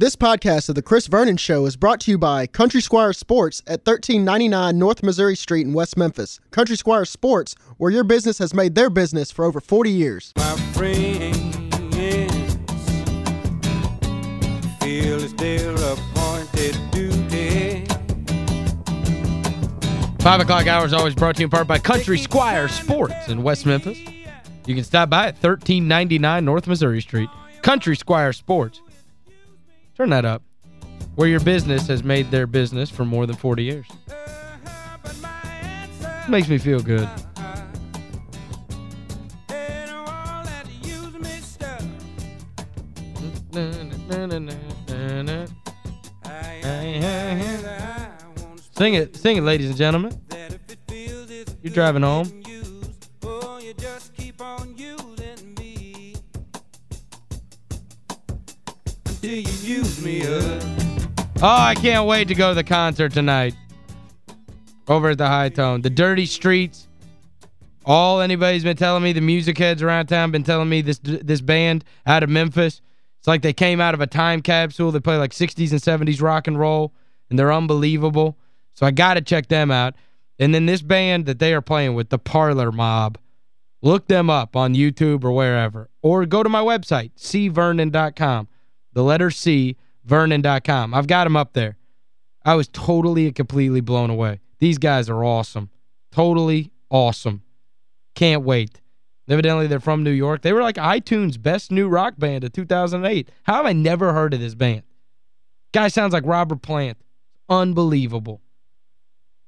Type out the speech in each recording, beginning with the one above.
This podcast of The Chris Vernon Show is brought to you by Country Squire Sports at 1399 North Missouri Street in West Memphis. Country Squire Sports, where your business has made their business for over 40 years. My friends feel it's their appointed duty. Five o'clock hour is always brought to you in part by Country Squire Sports in West Memphis. You can stop by at 1399 North Missouri Street. Country Squire Sports. Turn that up. Where your business has made their business for more than 40 years. Makes me feel good. Sing it, sing it, ladies and gentlemen. You're driving home. Oh, I can't wait to go to the concert tonight. Over at the Hi-Tone. The Dirty Streets. All anybody's been telling me, the music heads around town been telling me this this band out of Memphis. It's like they came out of a time capsule. They play like 60s and 70s rock and roll, and they're unbelievable. So I got to check them out. And then this band that they are playing with, the Parlor Mob, look them up on YouTube or wherever. Or go to my website, cvernon.com. The letter C, vernon.com. I've got them up there. I was totally and completely blown away. These guys are awesome. Totally awesome. Can't wait. Evidently, they're from New York. They were like iTunes Best New Rock Band of 2008. How have I never heard of this band? Guy sounds like Robert Plant. Unbelievable.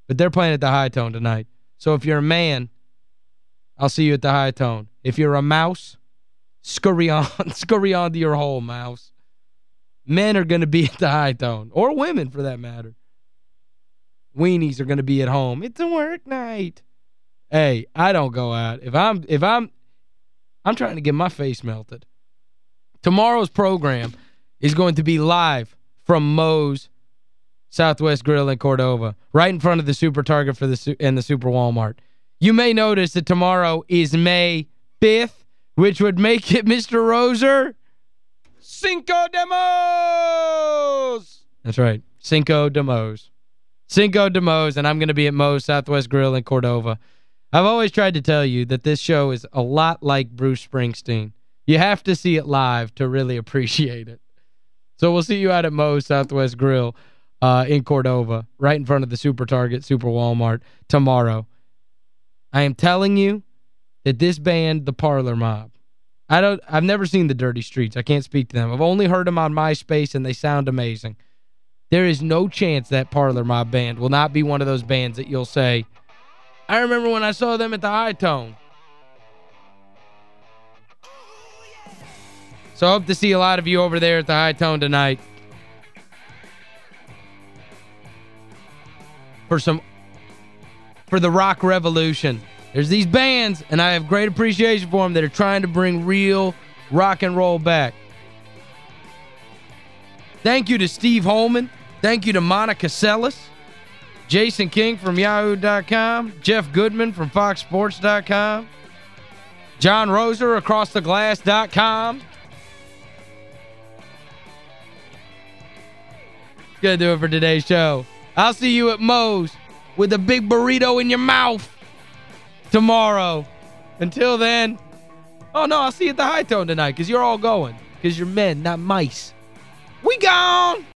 But they're playing at the Hi-Tone tonight. So if you're a man, I'll see you at the Hi-Tone. If you're a mouse, scurry on, scurry on to your hole, mouse. Men are going to be at the Hi-Tone. Or women, for that matter. Weenies are going to be at home. It's a work night. Hey, I don't go out. If I'm if I'm I'm trying to get my face melted. Tomorrow's program is going to be live from Moe's Southwest Grill in Cordova, right in front of the Super Target for the and the Super Walmart. You may notice that tomorrow is May 5th, which would make it Mr. Roser Cinco de Mo's. That's right. Cinco de Mo's. Cinco de Mo's, and I'm going to be at Moe's Southwest Grill in Cordova. I've always tried to tell you that this show is a lot like Bruce Springsteen. You have to see it live to really appreciate it. So we'll see you out at Moe's Southwest Grill uh, in Cordova, right in front of the Super Target, Super Walmart, tomorrow. I am telling you that this band, The Parlor Mob, I don't I've never seen the Dirty Streets. I can't speak to them. I've only heard them on MySpace and they sound amazing. There is no chance that Parlor Mob band will not be one of those bands that you'll say, I remember when I saw them at the Hi-Tone. So I hope to see a lot of you over there at the Hi-Tone tonight. For some for the rock revolution. There's these bands, and I have great appreciation for them that are trying to bring real rock and roll back. Thank you to Steve Holman. Thank you to Monica Seles. Jason King from Yahoo.com. Jeff Goodman from FoxSports.com. John Roser, AcrossTheGlass.com. Gonna do it for today's show. I'll see you at Moe's with a big burrito in your mouth tomorrow. Until then, oh no, I'll see you at the Hi-Tone tonight because you're all going. Because you're men, not mice. We gone!